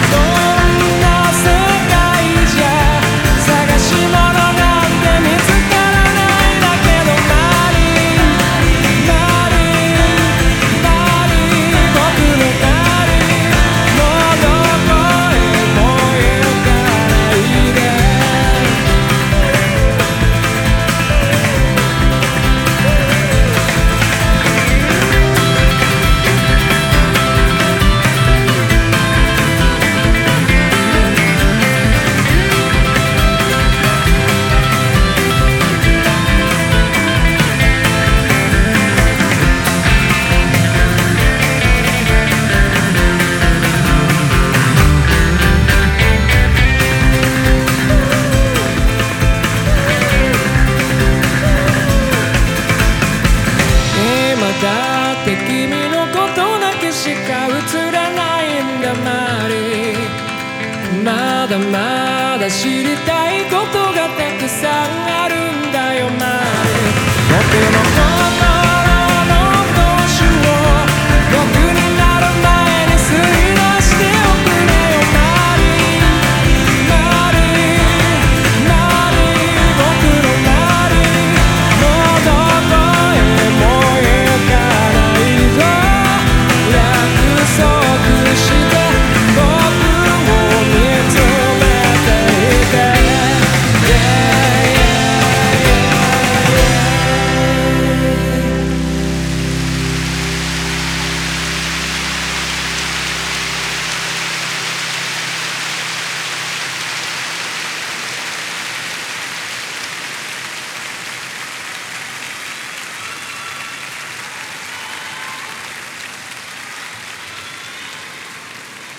perdón. だって君のことだけしか映らないんだ周りまだまだ知りたいことがたくさん